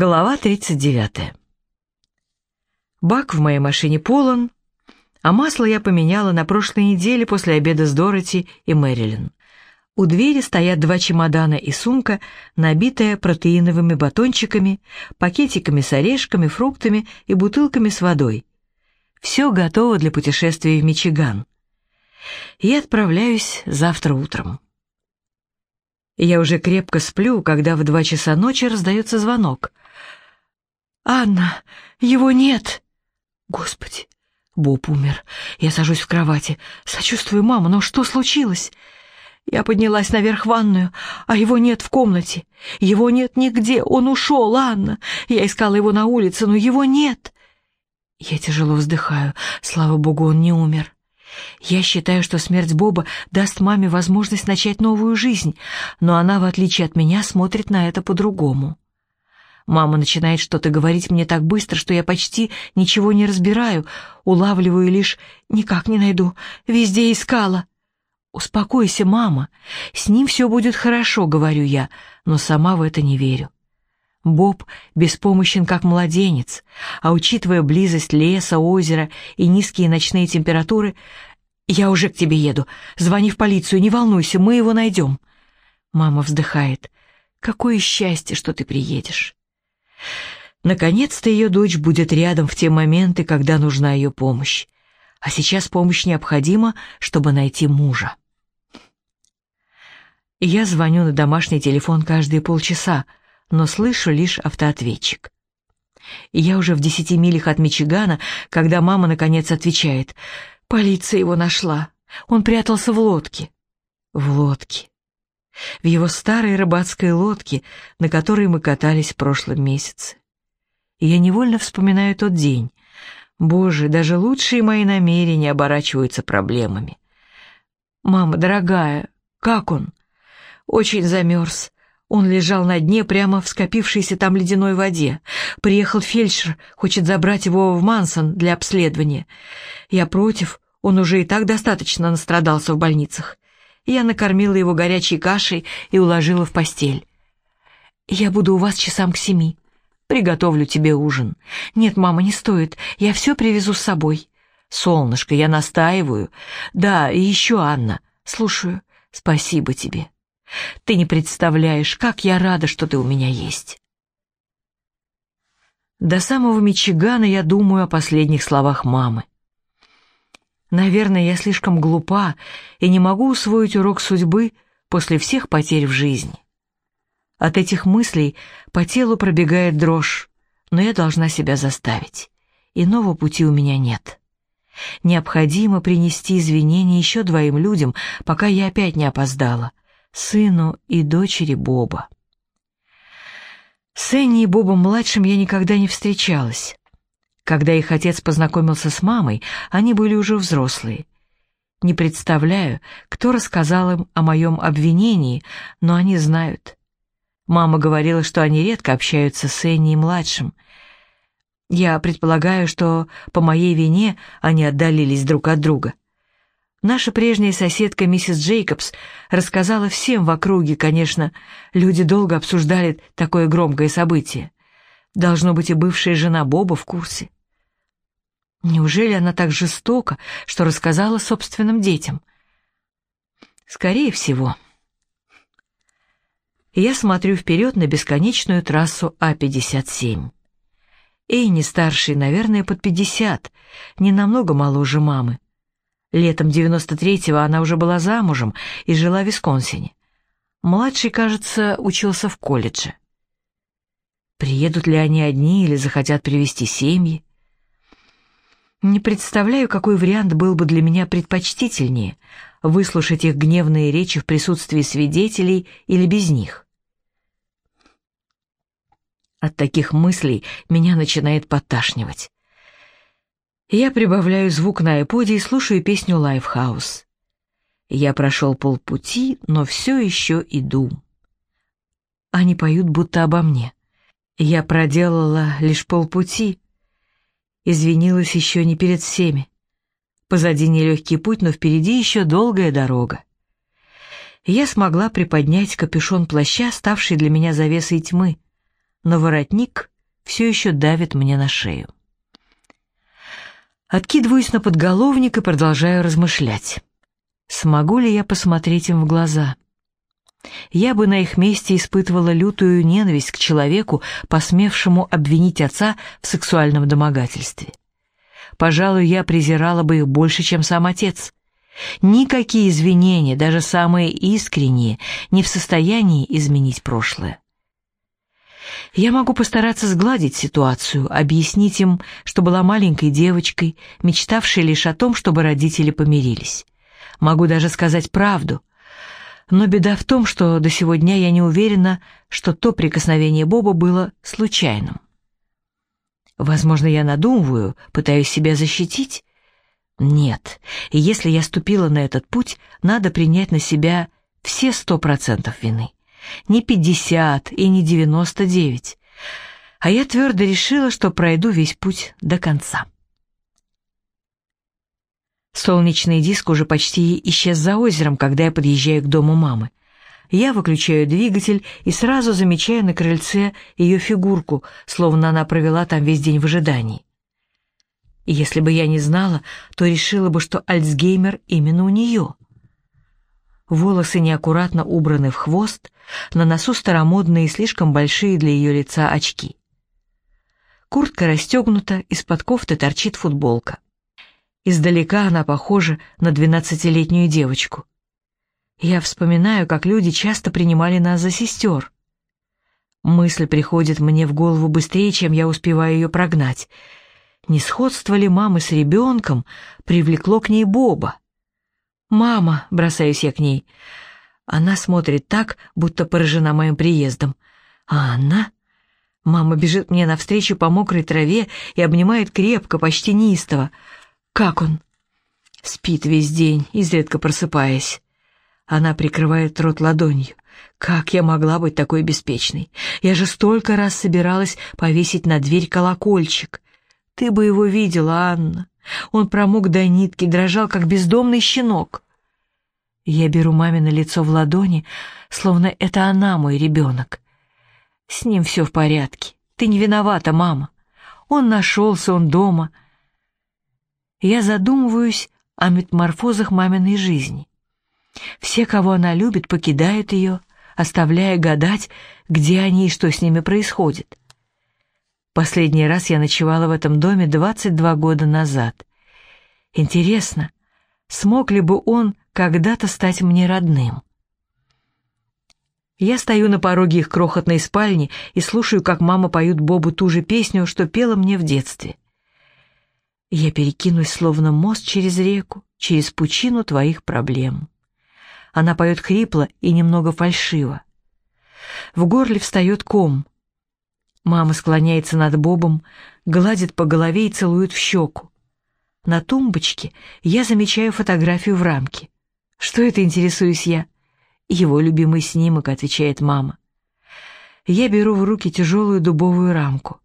Глава 39. Бак в моей машине полон, а масло я поменяла на прошлой неделе после обеда с Дороти и Мэрилин. У двери стоят два чемодана и сумка, набитая протеиновыми батончиками, пакетиками с орешками, фруктами и бутылками с водой. Все готово для путешествия в Мичиган. Я отправляюсь завтра утром. Я уже крепко сплю, когда в два часа ночи раздается звонок. «Анна, его нет!» «Господи, Боб умер. Я сажусь в кровати. Сочувствую, мама, но что случилось?» Я поднялась наверх в ванную, а его нет в комнате. Его нет нигде, он ушел, Анна. Я искала его на улице, но его нет. Я тяжело вздыхаю. Слава богу, он не умер. Я считаю, что смерть Боба даст маме возможность начать новую жизнь, но она, в отличие от меня, смотрит на это по-другому. Мама начинает что-то говорить мне так быстро, что я почти ничего не разбираю, улавливаю лишь «никак не найду, везде искала». «Успокойся, мама, с ним все будет хорошо», — говорю я, но сама в это не верю. Боб беспомощен, как младенец, а учитывая близость леса, озера и низкие ночные температуры, «Я уже к тебе еду. Звони в полицию, не волнуйся, мы его найдем». Мама вздыхает. «Какое счастье, что ты приедешь». Наконец-то ее дочь будет рядом в те моменты, когда нужна ее помощь. А сейчас помощь необходима, чтобы найти мужа. Я звоню на домашний телефон каждые полчаса, но слышу лишь автоответчик. Я уже в десяти милях от Мичигана, когда мама наконец отвечает — Полиция его нашла. Он прятался в лодке. В лодке. В его старой рыбацкой лодке, на которой мы катались в прошлом месяце. И я невольно вспоминаю тот день. Боже, даже лучшие мои намерения оборачиваются проблемами. «Мама, дорогая, как он?» «Очень замерз. Он лежал на дне прямо в скопившейся там ледяной воде. Приехал фельдшер, хочет забрать его в Мансон для обследования. Я против, он уже и так достаточно настрадался в больницах. Я накормила его горячей кашей и уложила в постель. «Я буду у вас часам к семи. Приготовлю тебе ужин. Нет, мама, не стоит, я все привезу с собой». «Солнышко, я настаиваю». «Да, и еще Анна. Слушаю. Спасибо тебе. Ты не представляешь, как я рада, что ты у меня есть». До самого Мичигана я думаю о последних словах мамы. Наверное, я слишком глупа и не могу усвоить урок судьбы после всех потерь в жизни. От этих мыслей по телу пробегает дрожь, но я должна себя заставить. Иного пути у меня нет. Необходимо принести извинения еще двоим людям, пока я опять не опоздала, сыну и дочери Боба. С Энни и Бобом-младшим я никогда не встречалась. Когда их отец познакомился с мамой, они были уже взрослые. Не представляю, кто рассказал им о моем обвинении, но они знают. Мама говорила, что они редко общаются с Энни и младшим. Я предполагаю, что по моей вине они отдалились друг от друга. Наша прежняя соседка миссис Джейкобс рассказала всем в округе, конечно, люди долго обсуждали такое громкое событие. Должно быть, и бывшая жена Боба в курсе. Неужели она так жестока, что рассказала собственным детям? Скорее всего. Я смотрю вперед на бесконечную трассу А-57. Эйни старший, наверное, под 50, не намного моложе мамы. Летом 93-го она уже была замужем и жила в Висконсине. Младший, кажется, учился в колледже. Приедут ли они одни или захотят привести семьи? Не представляю, какой вариант был бы для меня предпочтительнее — выслушать их гневные речи в присутствии свидетелей или без них. От таких мыслей меня начинает подташнивать. Я прибавляю звук на айподе и слушаю песню «Lifehouse». Я прошел полпути, но все еще иду. Они поют будто обо мне. Я проделала лишь полпути, извинилась еще не перед всеми. Позади нелегкий путь, но впереди еще долгая дорога. Я смогла приподнять капюшон плаща, ставший для меня завесой тьмы, но воротник все еще давит мне на шею. Откидываюсь на подголовник и продолжаю размышлять. Смогу ли я посмотреть им в глаза? Я бы на их месте испытывала лютую ненависть к человеку, посмевшему обвинить отца в сексуальном домогательстве. Пожалуй, я презирала бы их больше, чем сам отец. Никакие извинения, даже самые искренние, не в состоянии изменить прошлое. Я могу постараться сгладить ситуацию, объяснить им, что была маленькой девочкой, мечтавшей лишь о том, чтобы родители помирились. Могу даже сказать правду. Но беда в том, что до сего дня я не уверена, что то прикосновение Боба было случайным. Возможно, я надумываю, пытаюсь себя защитить. Нет, и если я ступила на этот путь, надо принять на себя все сто процентов вины не пятьдесят и не девяносто девять. А я твердо решила, что пройду весь путь до конца. Солнечный диск уже почти исчез за озером, когда я подъезжаю к дому мамы. Я выключаю двигатель и сразу замечаю на крыльце ее фигурку, словно она провела там весь день в ожидании. Если бы я не знала, то решила бы, что Альцгеймер именно у нее — волосы неаккуратно убраны в хвост, на носу старомодные и слишком большие для ее лица очки. Куртка расстегнута, из-под кофты торчит футболка. Издалека она похожа на двенадцатилетнюю девочку. Я вспоминаю, как люди часто принимали нас за сестер. Мысль приходит мне в голову быстрее, чем я успеваю ее прогнать. Не сходство ли мамы с ребенком привлекло к ней Боба? «Мама!» — бросаюсь я к ней. Она смотрит так, будто поражена моим приездом. А она... Мама бежит мне навстречу по мокрой траве и обнимает крепко, почти неистово. «Как он?» Спит весь день, изредка просыпаясь. Она прикрывает рот ладонью. Как я могла быть такой беспечной? Я же столько раз собиралась повесить на дверь колокольчик. Ты бы его видела, Анна. Он промок до нитки, дрожал, как бездомный щенок. Я беру мамино лицо в ладони, словно это она мой ребенок. С ним все в порядке. Ты не виновата, мама. Он нашелся, он дома. Я задумываюсь о метаморфозах маминой жизни. Все, кого она любит, покидают ее, оставляя гадать, где они и что с ними происходит. Последний раз я ночевала в этом доме 22 года назад. Интересно, смог ли бы он когда-то стать мне родным? Я стою на пороге их крохотной спальни и слушаю, как мама поет Бобу ту же песню, что пела мне в детстве. Я перекинусь словно мост через реку, через пучину твоих проблем. Она поет хрипло и немного фальшиво. В горле встает ком — Мама склоняется над Бобом, гладит по голове и целует в щеку. На тумбочке я замечаю фотографию в рамке. Что это, интересуюсь я? Его любимый снимок, отвечает мама. Я беру в руки тяжелую дубовую рамку.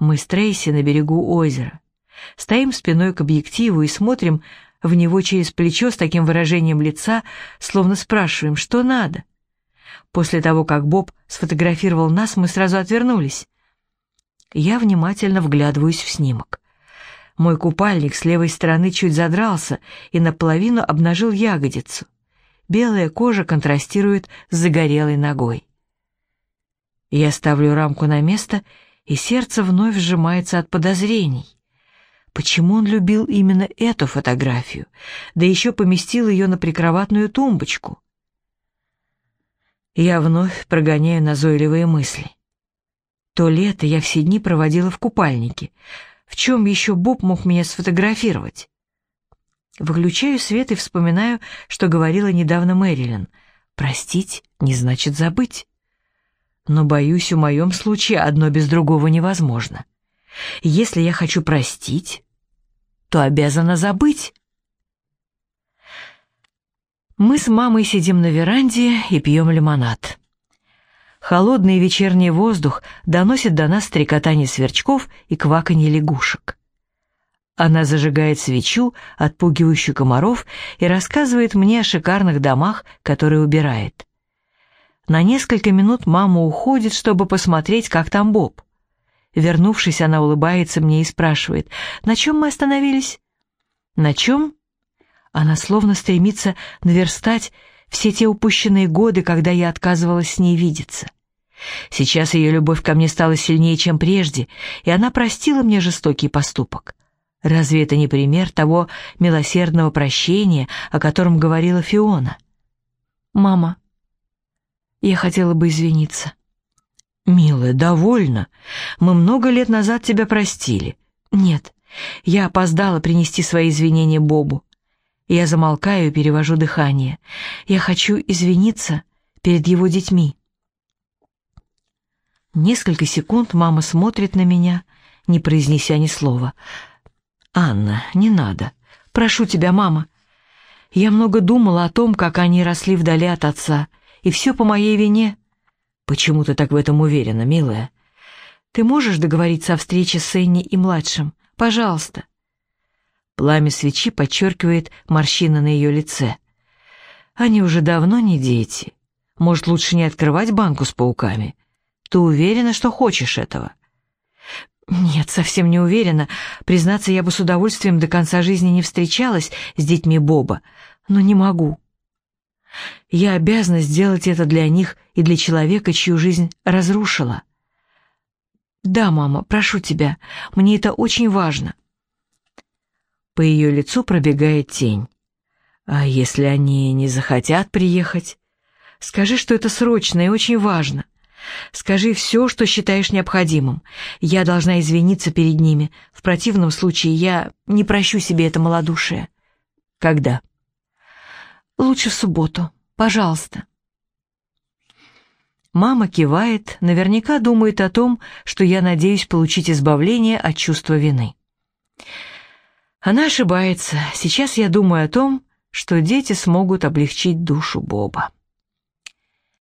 Мы с Трейси на берегу озера. Стоим спиной к объективу и смотрим в него через плечо с таким выражением лица, словно спрашиваем, что надо. После того, как Боб сфотографировал нас, мы сразу отвернулись. Я внимательно вглядываюсь в снимок. Мой купальник с левой стороны чуть задрался и наполовину обнажил ягодицу. Белая кожа контрастирует с загорелой ногой. Я ставлю рамку на место, и сердце вновь сжимается от подозрений. Почему он любил именно эту фотографию, да еще поместил ее на прикроватную тумбочку? Я вновь прогоняю назойливые мысли. То лето я все дни проводила в купальнике. В чем еще Боб мог меня сфотографировать? Выключаю свет и вспоминаю, что говорила недавно Мэрилин. Простить не значит забыть. Но, боюсь, в моем случае одно без другого невозможно. Если я хочу простить, то обязана забыть. Мы с мамой сидим на веранде и пьем лимонад. Холодный вечерний воздух доносит до нас стрекотание сверчков и кваканье лягушек. Она зажигает свечу, отпугивающую комаров, и рассказывает мне о шикарных домах, которые убирает. На несколько минут мама уходит, чтобы посмотреть, как там Боб. Вернувшись, она улыбается мне и спрашивает, «На чем мы остановились?» «На чем?» Она словно стремится наверстать все те упущенные годы, когда я отказывалась с ней видеться. Сейчас ее любовь ко мне стала сильнее, чем прежде, и она простила мне жестокий поступок. Разве это не пример того милосердного прощения, о котором говорила Фиона? «Мама, я хотела бы извиниться». «Милая, довольно. Мы много лет назад тебя простили». «Нет, я опоздала принести свои извинения Бобу. Я замолкаю и перевожу дыхание. Я хочу извиниться перед его детьми». Несколько секунд мама смотрит на меня, не произнеся ни слова. «Анна, не надо. Прошу тебя, мама. Я много думала о том, как они росли вдали от отца, и все по моей вине. Почему ты так в этом уверена, милая? Ты можешь договориться о встрече с Энни и младшим? Пожалуйста». Пламя свечи подчеркивает морщины на ее лице. «Они уже давно не дети. Может, лучше не открывать банку с пауками?» Ты уверена, что хочешь этого?» «Нет, совсем не уверена. Признаться, я бы с удовольствием до конца жизни не встречалась с детьми Боба, но не могу. Я обязана сделать это для них и для человека, чью жизнь разрушила. Да, мама, прошу тебя, мне это очень важно». По ее лицу пробегает тень. «А если они не захотят приехать? Скажи, что это срочно и очень важно. Скажи все, что считаешь необходимым. Я должна извиниться перед ними. В противном случае я не прощу себе это малодушие. Когда? Лучше в субботу. Пожалуйста. Мама кивает, наверняка думает о том, что я надеюсь получить избавление от чувства вины. Она ошибается. Сейчас я думаю о том, что дети смогут облегчить душу Боба.